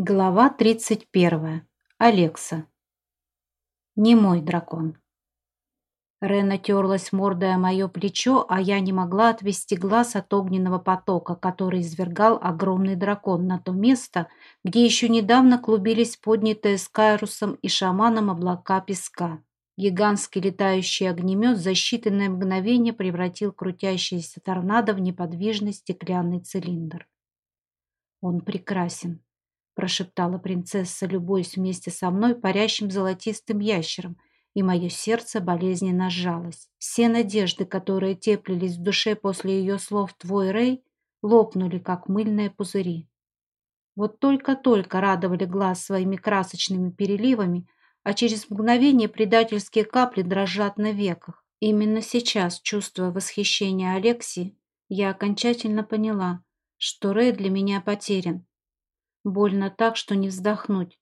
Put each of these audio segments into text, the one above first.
Глава 31. Алекса. Не мой дракон. Рена терлась мордой о мое плечо, а я не могла отвести глаз от огненного потока, который извергал огромный дракон на то место, где еще недавно клубились поднятые с Кайрусом и шаманом облака песка. Гигантский летающий огнемет за считанное мгновение превратил крутящийся торнадо в неподвижный стеклянный цилиндр. Он прекрасен прошептала принцесса, любуясь вместе со мной парящим золотистым ящером, и мое сердце болезненно сжалось. Все надежды, которые теплились в душе после ее слов «твой Рэй», лопнули, как мыльные пузыри. Вот только-только радовали глаз своими красочными переливами, а через мгновение предательские капли дрожат на веках. Именно сейчас, чувствуя восхищение Алексии, я окончательно поняла, что Рэй для меня потерян, Больно так, что не вздохнуть.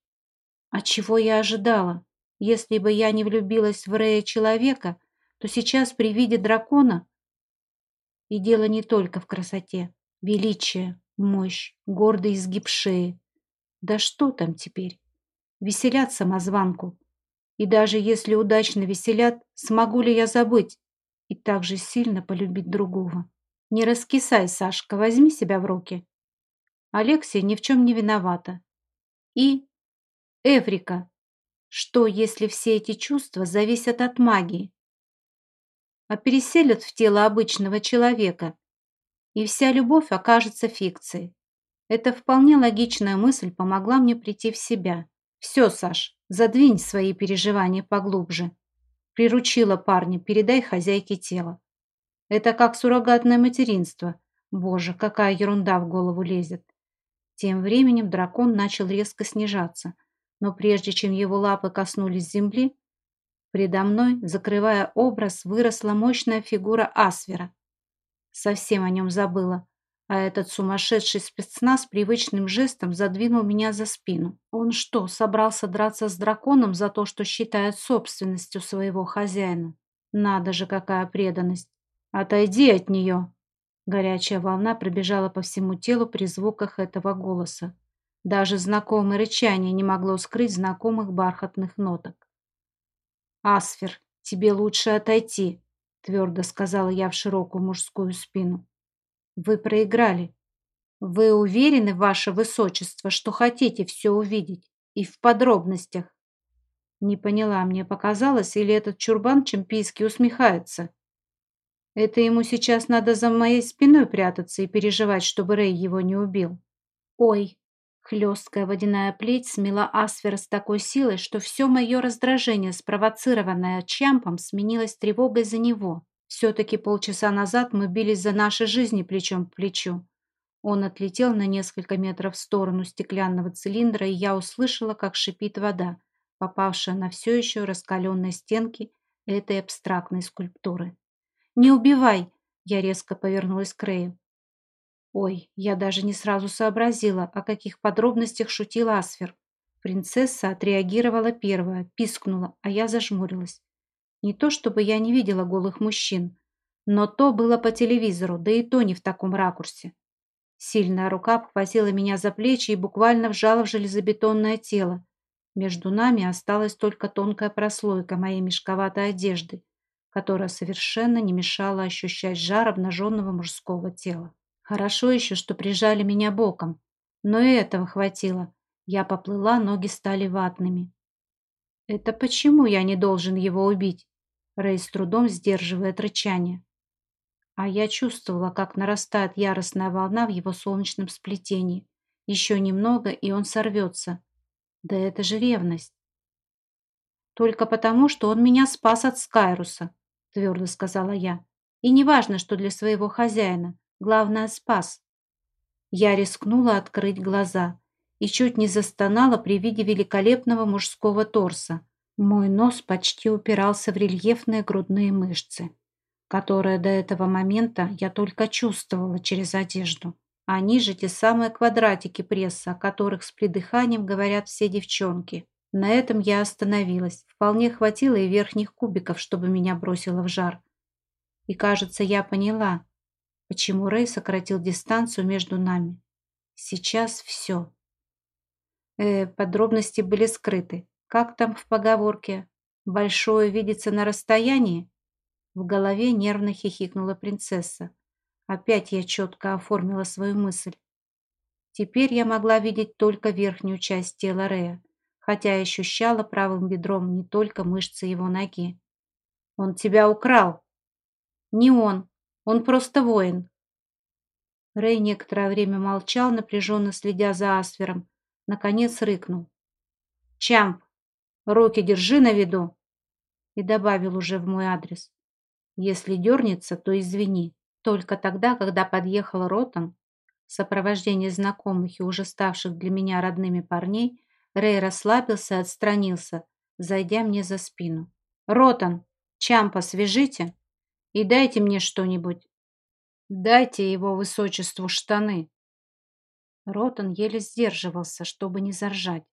А чего я ожидала? Если бы я не влюбилась в Рея человека, то сейчас при виде дракона... И дело не только в красоте. Величие, мощь, гордый изгиб шеи. Да что там теперь? Веселят самозванку. И даже если удачно веселят, смогу ли я забыть и так же сильно полюбить другого? Не раскисай, Сашка, возьми себя в руки. Алексия ни в чем не виновата. И Эврика. Что, если все эти чувства зависят от магии? А переселят в тело обычного человека, и вся любовь окажется фикцией. Эта вполне логичная мысль помогла мне прийти в себя. Все, Саш, задвинь свои переживания поглубже. Приручила парня, передай хозяйке тела. Это как суррогатное материнство. Боже, какая ерунда в голову лезет. Тем временем дракон начал резко снижаться, но прежде чем его лапы коснулись земли, предо мной, закрывая образ, выросла мощная фигура Асвера. Совсем о нем забыла, а этот сумасшедший спецназ привычным жестом задвинул меня за спину. Он что, собрался драться с драконом за то, что считает собственностью своего хозяина? Надо же, какая преданность! Отойди от нее! Горячая волна пробежала по всему телу при звуках этого голоса. Даже знакомое рычание не могло скрыть знакомых бархатных ноток. «Асфер, тебе лучше отойти», — твердо сказала я в широкую мужскую спину. «Вы проиграли. Вы уверены, ваше высочество, что хотите все увидеть? И в подробностях?» Не поняла, мне показалось, или этот чурбан чемпийский усмехается. Это ему сейчас надо за моей спиной прятаться и переживать, чтобы Рэй его не убил. Ой, хлесткая водяная плеть смела Асфера с такой силой, что все мое раздражение, спровоцированное Чампом, сменилось тревогой за него. Все-таки полчаса назад мы бились за наши жизни плечом к плечу. Он отлетел на несколько метров в сторону стеклянного цилиндра, и я услышала, как шипит вода, попавшая на все еще раскаленные стенки этой абстрактной скульптуры. «Не убивай!» Я резко повернулась к Рэю. Ой, я даже не сразу сообразила, о каких подробностях шутил Асфер. Принцесса отреагировала первая, пискнула, а я зажмурилась. Не то чтобы я не видела голых мужчин, но то было по телевизору, да и то не в таком ракурсе. Сильная рука обхватила меня за плечи и буквально вжала в железобетонное тело. Между нами осталась только тонкая прослойка моей мешковатой одежды, которая совершенно не мешала ощущать жар обнаженного мужского тела. Хорошо еще, что прижали меня боком, но и этого хватило. Я поплыла, ноги стали ватными. «Это почему я не должен его убить?» Рэй с трудом сдерживает рычание. А я чувствовала, как нарастает яростная волна в его солнечном сплетении. Еще немного, и он сорвется. Да это же ревность. Только потому, что он меня спас от Скайруса твердо сказала я. И не важно, что для своего хозяина. Главное, спас. Я рискнула открыть глаза и чуть не застонала при виде великолепного мужского торса. Мой нос почти упирался в рельефные грудные мышцы, которые до этого момента я только чувствовала через одежду. Они же те самые квадратики пресса, о которых с придыханием говорят все девчонки. На этом я остановилась. Вполне хватило и верхних кубиков, чтобы меня бросило в жар. И, кажется, я поняла, почему Рэй сократил дистанцию между нами. Сейчас все. Э, подробности были скрыты. Как там в поговорке? Большое видится на расстоянии? В голове нервно хихикнула принцесса. Опять я четко оформила свою мысль. Теперь я могла видеть только верхнюю часть тела Рея, хотя ощущала правым бедром не только мышцы его ноги. «Он тебя украл!» «Не он. Он просто воин». Рэй некоторое время молчал, напряженно следя за Асфером. Наконец рыкнул. «Чамп, руки держи на виду!» И добавил уже в мой адрес. «Если дернется, то извини. Только тогда, когда подъехал Ротан, в сопровождении знакомых и уже ставших для меня родными парней, Рэй расслабился и отстранился, зайдя мне за спину. «Ротан, Чампа свяжите и дайте мне что-нибудь. Дайте его высочеству штаны». Ротан еле сдерживался, чтобы не заржать.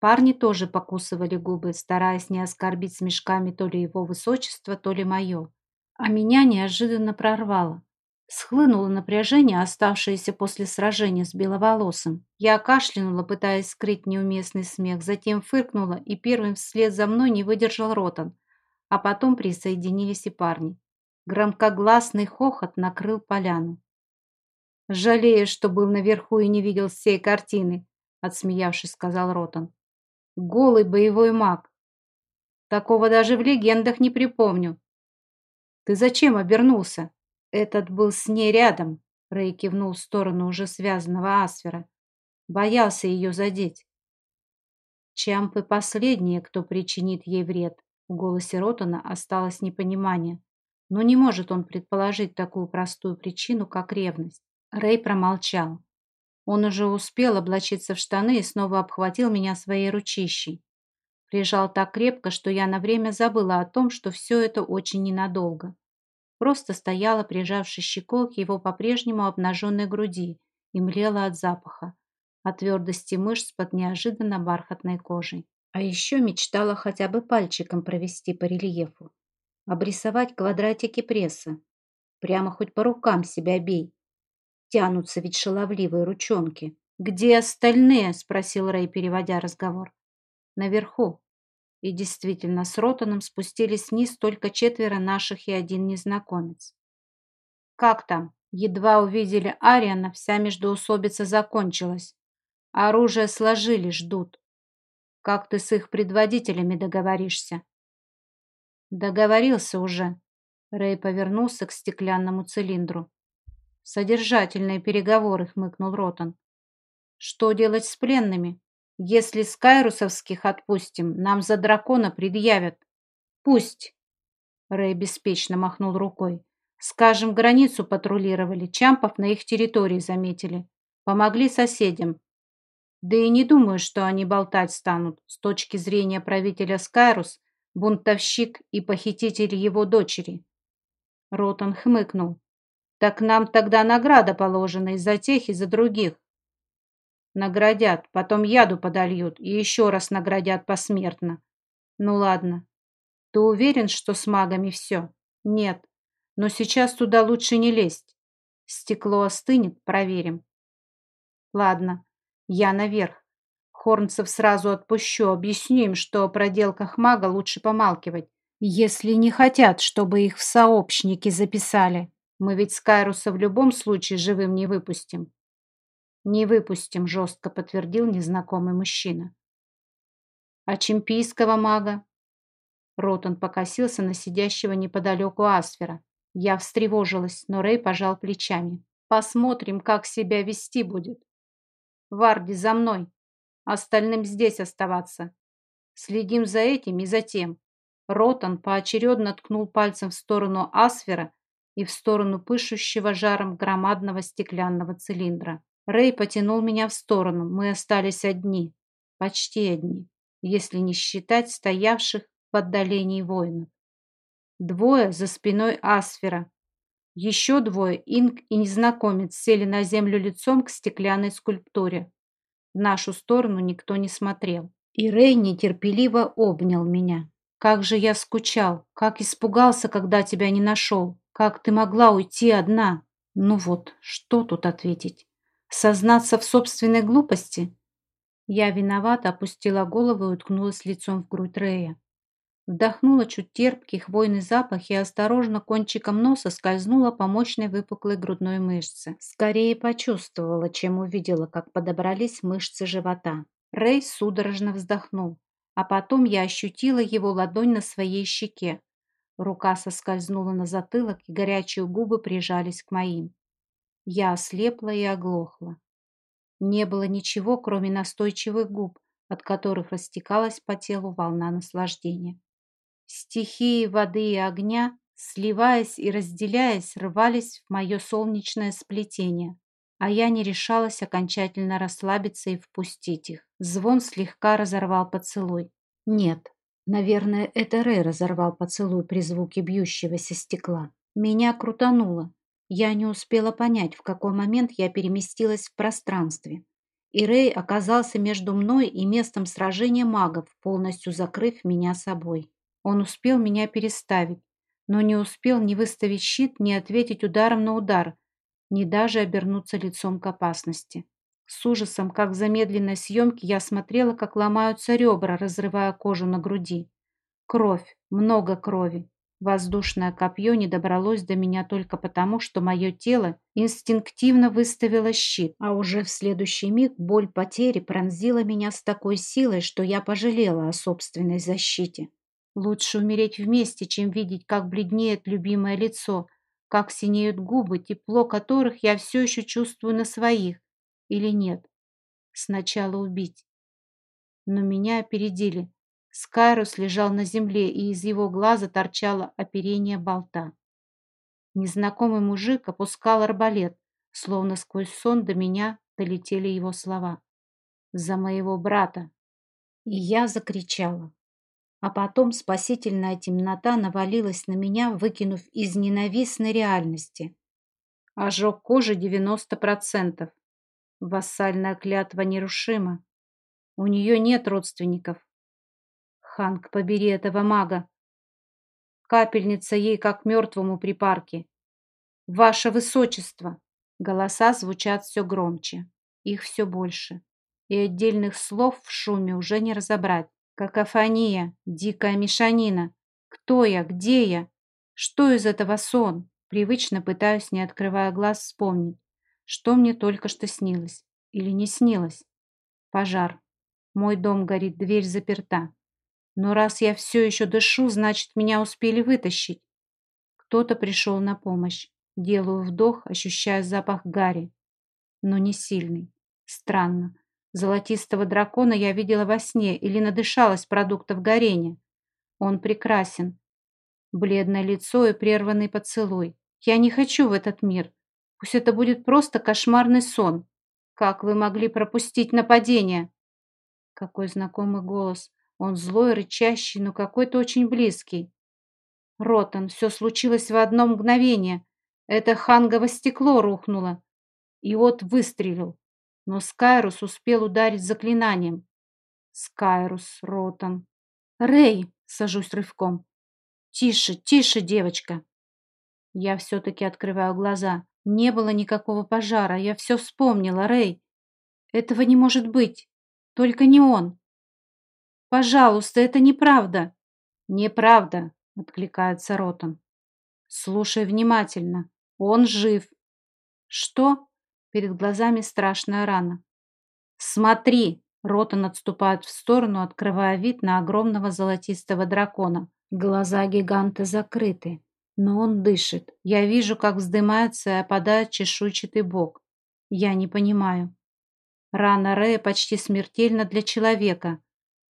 Парни тоже покусывали губы, стараясь не оскорбить смешками то ли его высочество, то ли мое. А меня неожиданно прорвало. Схлынуло напряжение, оставшееся после сражения с беловолосым. Я кашлянула, пытаясь скрыть неуместный смех, затем фыркнула, и первым вслед за мной не выдержал Ротан, а потом присоединились и парни. Громкогласный хохот накрыл поляну. «Жалею, что был наверху и не видел всей картины», — отсмеявшись, сказал Ротан. «Голый боевой маг. Такого даже в легендах не припомню. Ты зачем обернулся?» Этот был с ней рядом, Рэй кивнул в сторону уже связанного Асфера. Боялся ее задеть. Чампы последние, кто причинит ей вред. В голосе Ротана осталось непонимание. Но не может он предположить такую простую причину, как ревность. Рэй промолчал. Он уже успел облачиться в штаны и снова обхватил меня своей ручищей. Прижал так крепко, что я на время забыла о том, что все это очень ненадолго просто стояла, прижавшись щекой к его по-прежнему обнаженной груди и млела от запаха, от твердости мышц под неожиданно бархатной кожей. А еще мечтала хотя бы пальчиком провести по рельефу, обрисовать квадратики пресса, прямо хоть по рукам себя бей. Тянутся ведь шаловливые ручонки. «Где остальные?» – спросил Рэй, переводя разговор. «Наверху», и действительно, с Ротаном спустились вниз только четверо наших и один незнакомец. «Как там?» Едва увидели Ариана, вся междоусобица закончилась. Оружие сложили, ждут. Как ты с их предводителями договоришься? Договорился уже. Рэй повернулся к стеклянному цилиндру. Содержательные переговоры, хмыкнул Ротан. Что делать с пленными? Если скайрусовских отпустим, нам за дракона предъявят. Пусть. Рэй беспечно махнул рукой. Скажем, границу патрулировали, Чампов на их территории заметили. Помогли соседям. Да и не думаю, что они болтать станут. С точки зрения правителя Скайрус, бунтовщик и похититель его дочери. Ротан хмыкнул. Так нам тогда награда положена и за тех, и за других. Наградят, потом яду подольют и еще раз наградят посмертно. Ну ладно. Ты уверен, что с магами все? Нет. Но сейчас туда лучше не лезть. Стекло остынет, проверим. Ладно, я наверх. Хорнцев сразу отпущу, объясню им, что о проделках мага лучше помалкивать, если не хотят, чтобы их в сообщники записали. Мы ведь Скайруса в любом случае живым не выпустим. «Не выпустим», — жестко подтвердил незнакомый мужчина. «А чемпийского мага?» Ротан покосился на сидящего неподалеку Асфера. Я встревожилась, но Рэй пожал плечами. «Посмотрим, как себя вести будет. Варди, за мной. Остальным здесь оставаться. Следим за этим и за тем». Ротан поочередно ткнул пальцем в сторону Асфера и в сторону пышущего жаром громадного стеклянного цилиндра. Рэй потянул меня в сторону. Мы остались одни. Почти одни, если не считать стоявших в отдалении воинов. Двое за спиной Асфера. Еще двое, Инг и незнакомец, сели на землю лицом к стеклянной скульптуре. В нашу сторону никто не смотрел. И Рэй нетерпеливо обнял меня. Как же я скучал, как испугался, когда тебя не нашел. Как ты могла уйти одна? Ну вот, что тут ответить? Сознаться в собственной глупости? Я виновата опустила голову и уткнулась лицом в грудь Рея. Вдохнула чуть терпкий хвойный запах и осторожно кончиком носа скользнула по мощной выпуклой грудной мышце. Скорее почувствовала, чем увидела, как подобрались мышцы живота. Рэй судорожно вздохнул, а потом я ощутила его ладонь на своей щеке. Рука соскользнула на затылок, и горячие губы прижались к моим. Я ослепла и оглохла. Не было ничего, кроме настойчивых губ, от которых растекалась по телу волна наслаждения. Стихии воды и огня, сливаясь и разделяясь, рвались в мое солнечное сплетение, а я не решалась окончательно расслабиться и впустить их. Звон слегка разорвал поцелуй. Нет, наверное, это Рэй разорвал поцелуй при звуке бьющегося стекла. Меня крутануло. Я не успела понять, в какой момент я переместилась в пространстве. И Рэй оказался между мной и местом сражения магов, полностью закрыв меня собой. Он успел меня переставить, но не успел ни выставить щит, ни ответить ударом на удар, ни даже обернуться лицом к опасности. С ужасом, как в замедленной съемке, я смотрела, как ломаются ребра, разрывая кожу на груди. Кровь, много крови. Воздушное копье не добралось до меня только потому, что мое тело инстинктивно выставило щит, а уже в следующий миг боль потери пронзила меня с такой силой, что я пожалела о собственной защите. Лучше умереть вместе, чем видеть, как бледнеет любимое лицо, как синеют губы, тепло которых я все еще чувствую на своих. Или нет? Сначала убить. Но меня опередили. Скайрус лежал на земле, и из его глаза торчало оперение болта. Незнакомый мужик опускал арбалет, словно сквозь сон до меня долетели его слова. «За моего брата!» И я закричала. А потом спасительная темнота навалилась на меня, выкинув из ненавистной реальности. Ожог кожи 90%. Вассальная клятва нерушима. У нее нет родственников. Ханк, побери этого мага. Капельница ей как мертвому при парке. Ваше Высочество! Голоса звучат все громче. Их все больше. И отдельных слов в шуме уже не разобрать. Какофония, дикая мешанина. Кто я, где я? Что из этого сон? Привычно пытаюсь, не открывая глаз, вспомнить, что мне только что снилось. Или не снилось. Пожар. Мой дом горит, дверь заперта. Но раз я все еще дышу, значит, меня успели вытащить. Кто-то пришел на помощь. Делаю вдох, ощущая запах гари. Но не сильный. Странно. Золотистого дракона я видела во сне или надышалась продуктов горения. Он прекрасен. Бледное лицо и прерванный поцелуй. Я не хочу в этот мир. Пусть это будет просто кошмарный сон. Как вы могли пропустить нападение? Какой знакомый голос. Он злой, рычащий, но какой-то очень близкий. Ротан, все случилось в одно мгновение. Это хангово стекло рухнуло. И вот выстрелил. Но Скайрус успел ударить заклинанием. Скайрус, Ротан. Рэй, сажусь рывком. Тише, тише, девочка. Я все-таки открываю глаза. Не было никакого пожара. Я все вспомнила, Рэй. Этого не может быть. Только не он. Пожалуйста, это неправда. Неправда, откликается Ротан. Слушай внимательно. Он жив. Что? Перед глазами страшная рана. «Смотри!» Ротан отступает в сторону, открывая вид на огромного золотистого дракона. Глаза гиганта закрыты, но он дышит. Я вижу, как вздымается и опадает чешуйчатый бок. Я не понимаю. Рана Рэя почти смертельна для человека.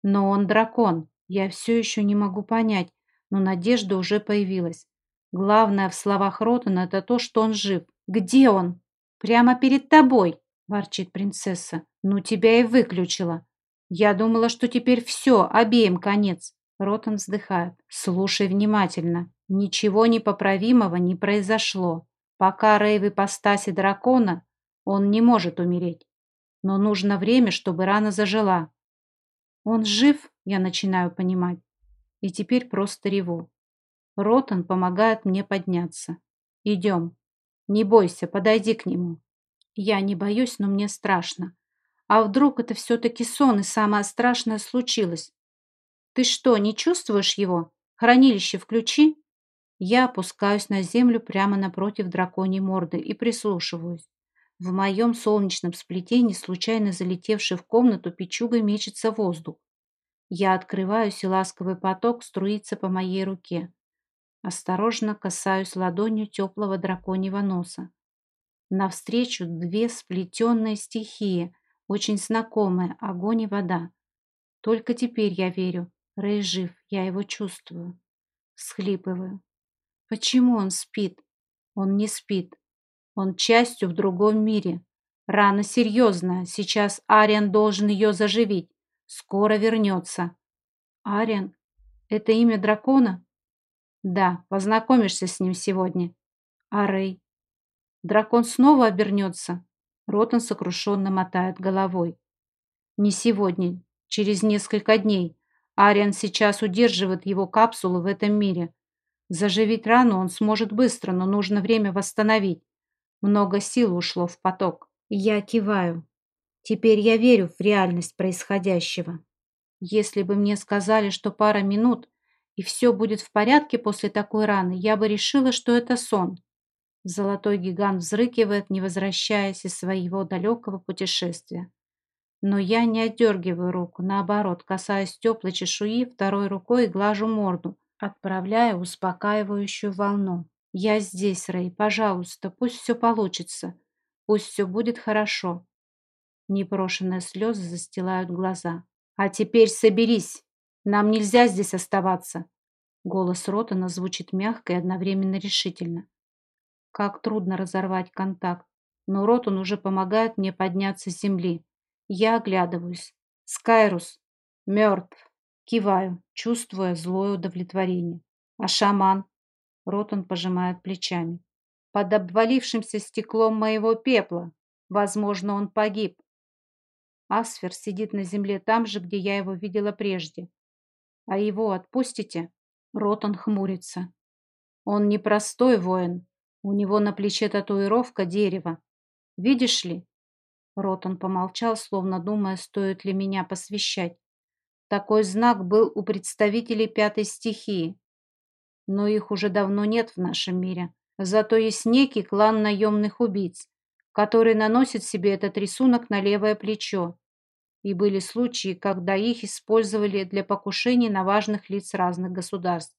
Но он дракон. Я все еще не могу понять, но надежда уже появилась. Главное в словах Ротана – это то, что он жив. Где он? «Прямо перед тобой!» – ворчит принцесса. «Ну тебя и выключила!» «Я думала, что теперь все, обеим конец!» Ротан вздыхает. «Слушай внимательно. Ничего непоправимого не произошло. Пока Рэй в ипостаси дракона, он не может умереть. Но нужно время, чтобы рана зажила. Он жив, я начинаю понимать. И теперь просто реву. Ротан помогает мне подняться. Идем. Не бойся, подойди к нему. Я не боюсь, но мне страшно. А вдруг это все-таки сон, и самое страшное случилось? Ты что, не чувствуешь его? Хранилище включи. Я опускаюсь на землю прямо напротив драконьей морды и прислушиваюсь. В моем солнечном сплетении, случайно залетевший в комнату, печугой мечется воздух. Я открываюсь, и ласковый поток струится по моей руке. Осторожно касаюсь ладонью теплого драконьего носа. Навстречу две сплетенные стихии, очень знакомые, огонь и вода. Только теперь я верю. Рэй жив, я его чувствую. Схлипываю. Почему он спит? Он не спит. Он частью в другом мире. Рана серьезная. Сейчас Ариан должен ее заживить. Скоро вернется. Ариан? Это имя дракона? Да, познакомишься с ним сегодня. А Рэй? Дракон снова обернется? Ротан сокрушенно мотает головой. Не сегодня, через несколько дней. Ариан сейчас удерживает его капсулу в этом мире. Заживить рану он сможет быстро, но нужно время восстановить. Много сил ушло в поток. Я киваю. Теперь я верю в реальность происходящего. Если бы мне сказали, что пара минут, и все будет в порядке после такой раны, я бы решила, что это сон. Золотой гигант взрыкивает, не возвращаясь из своего далекого путешествия. Но я не отдергиваю руку, наоборот, касаясь теплой чешуи, второй рукой глажу морду, отправляя успокаивающую волну. «Я здесь, Рэй, пожалуйста, пусть все получится, пусть все будет хорошо». Непрошенные слезы застилают глаза. «А теперь соберись, нам нельзя здесь оставаться». Голос Ротана звучит мягко и одновременно решительно. Как трудно разорвать контакт, но Ротан уже помогает мне подняться с земли. Я оглядываюсь. Скайрус мертв. Киваю, чувствуя злое удовлетворение. А шаман? Ротан пожимает плечами. Под обвалившимся стеклом моего пепла. Возможно, он погиб. Асфер сидит на земле там же, где я его видела прежде. А его отпустите? Ротан хмурится. Он непростой воин. У него на плече татуировка дерева. Видишь ли? Ротан помолчал, словно думая, стоит ли меня посвящать. Такой знак был у представителей пятой стихии но их уже давно нет в нашем мире. Зато есть некий клан наемных убийц, который наносит себе этот рисунок на левое плечо. И были случаи, когда их использовали для покушений на важных лиц разных государств.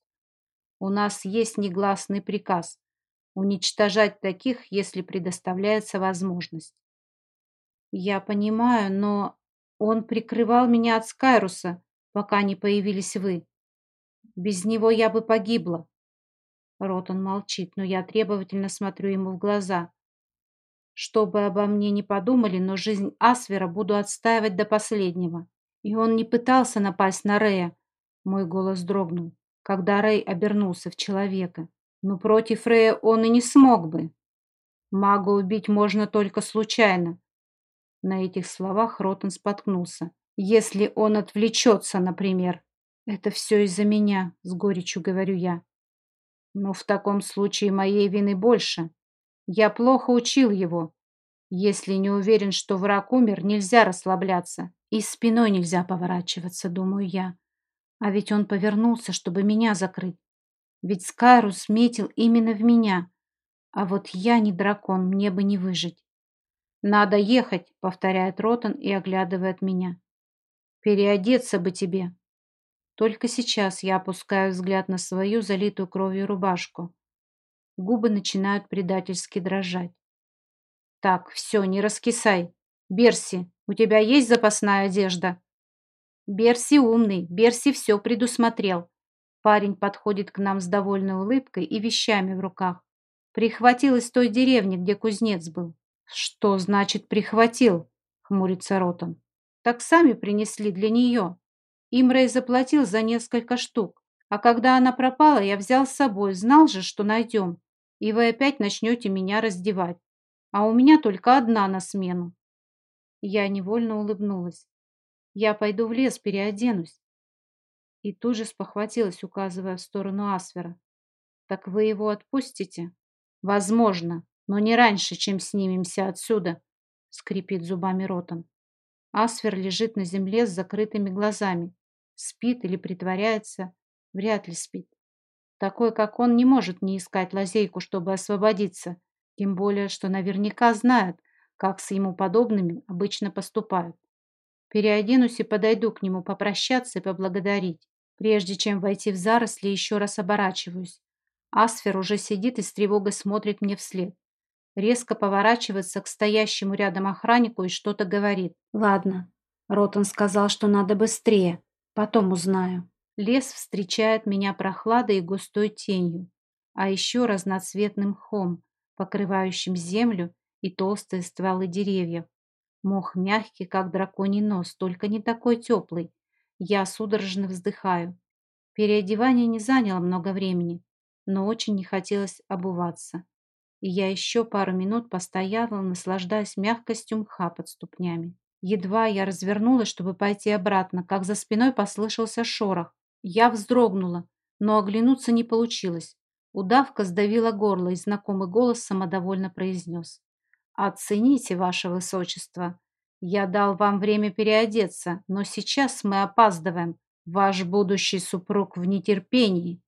У нас есть негласный приказ уничтожать таких, если предоставляется возможность. Я понимаю, но он прикрывал меня от Скайруса, пока не появились вы. Без него я бы погибла. Ротан молчит, но я требовательно смотрю ему в глаза. Что бы обо мне не подумали, но жизнь Асвера буду отстаивать до последнего. И он не пытался напасть на Рея. Мой голос дрогнул, когда Рэй обернулся в человека. Но против Рея он и не смог бы. Мага убить можно только случайно. На этих словах Ротан споткнулся. Если он отвлечется, например. «Это все из-за меня», — с горечью говорю я. «Но в таком случае моей вины больше. Я плохо учил его. Если не уверен, что враг умер, нельзя расслабляться. И спиной нельзя поворачиваться, думаю я. А ведь он повернулся, чтобы меня закрыть. Ведь Скайрус метил именно в меня. А вот я не дракон, мне бы не выжить. «Надо ехать», — повторяет Ротан и оглядывает меня. «Переодеться бы тебе». Только сейчас я опускаю взгляд на свою залитую кровью рубашку. Губы начинают предательски дрожать. Так, все, не раскисай. Берси, у тебя есть запасная одежда? Берси умный, Берси все предусмотрел. Парень подходит к нам с довольной улыбкой и вещами в руках. Прихватил из той деревни, где кузнец был. Что значит прихватил? Хмурится Ротом. Так сами принесли для нее. Им Рэй заплатил за несколько штук. А когда она пропала, я взял с собой, знал же, что найдем. И вы опять начнете меня раздевать. А у меня только одна на смену. Я невольно улыбнулась. Я пойду в лес, переоденусь. И тут же спохватилась, указывая в сторону Асвера. Так вы его отпустите? Возможно, но не раньше, чем снимемся отсюда, скрипит зубами ротом. Асфер лежит на земле с закрытыми глазами. Спит или притворяется? Вряд ли спит. Такой, как он, не может не искать лазейку, чтобы освободиться. Тем более, что наверняка знает, как с ему подобными обычно поступают. Переоденусь и подойду к нему попрощаться и поблагодарить. Прежде чем войти в заросли, еще раз оборачиваюсь. Асфер уже сидит и с тревогой смотрит мне вслед. Резко поворачивается к стоящему рядом охраннику и что-то говорит. «Ладно». Ротан сказал, что надо быстрее. Потом узнаю. Лес встречает меня прохладой и густой тенью, а еще разноцветным мхом, покрывающим землю и толстые стволы деревьев. Мох мягкий, как драконий нос, только не такой теплый. Я судорожно вздыхаю. Переодевание не заняло много времени, но очень не хотелось обуваться. И я еще пару минут постояла, наслаждаясь мягкостью мха под ступнями. Едва я развернулась, чтобы пойти обратно, как за спиной послышался шорох. Я вздрогнула, но оглянуться не получилось. Удавка сдавила горло, и знакомый голос самодовольно произнес. «Оцените, ваше высочество. Я дал вам время переодеться, но сейчас мы опаздываем. Ваш будущий супруг в нетерпении».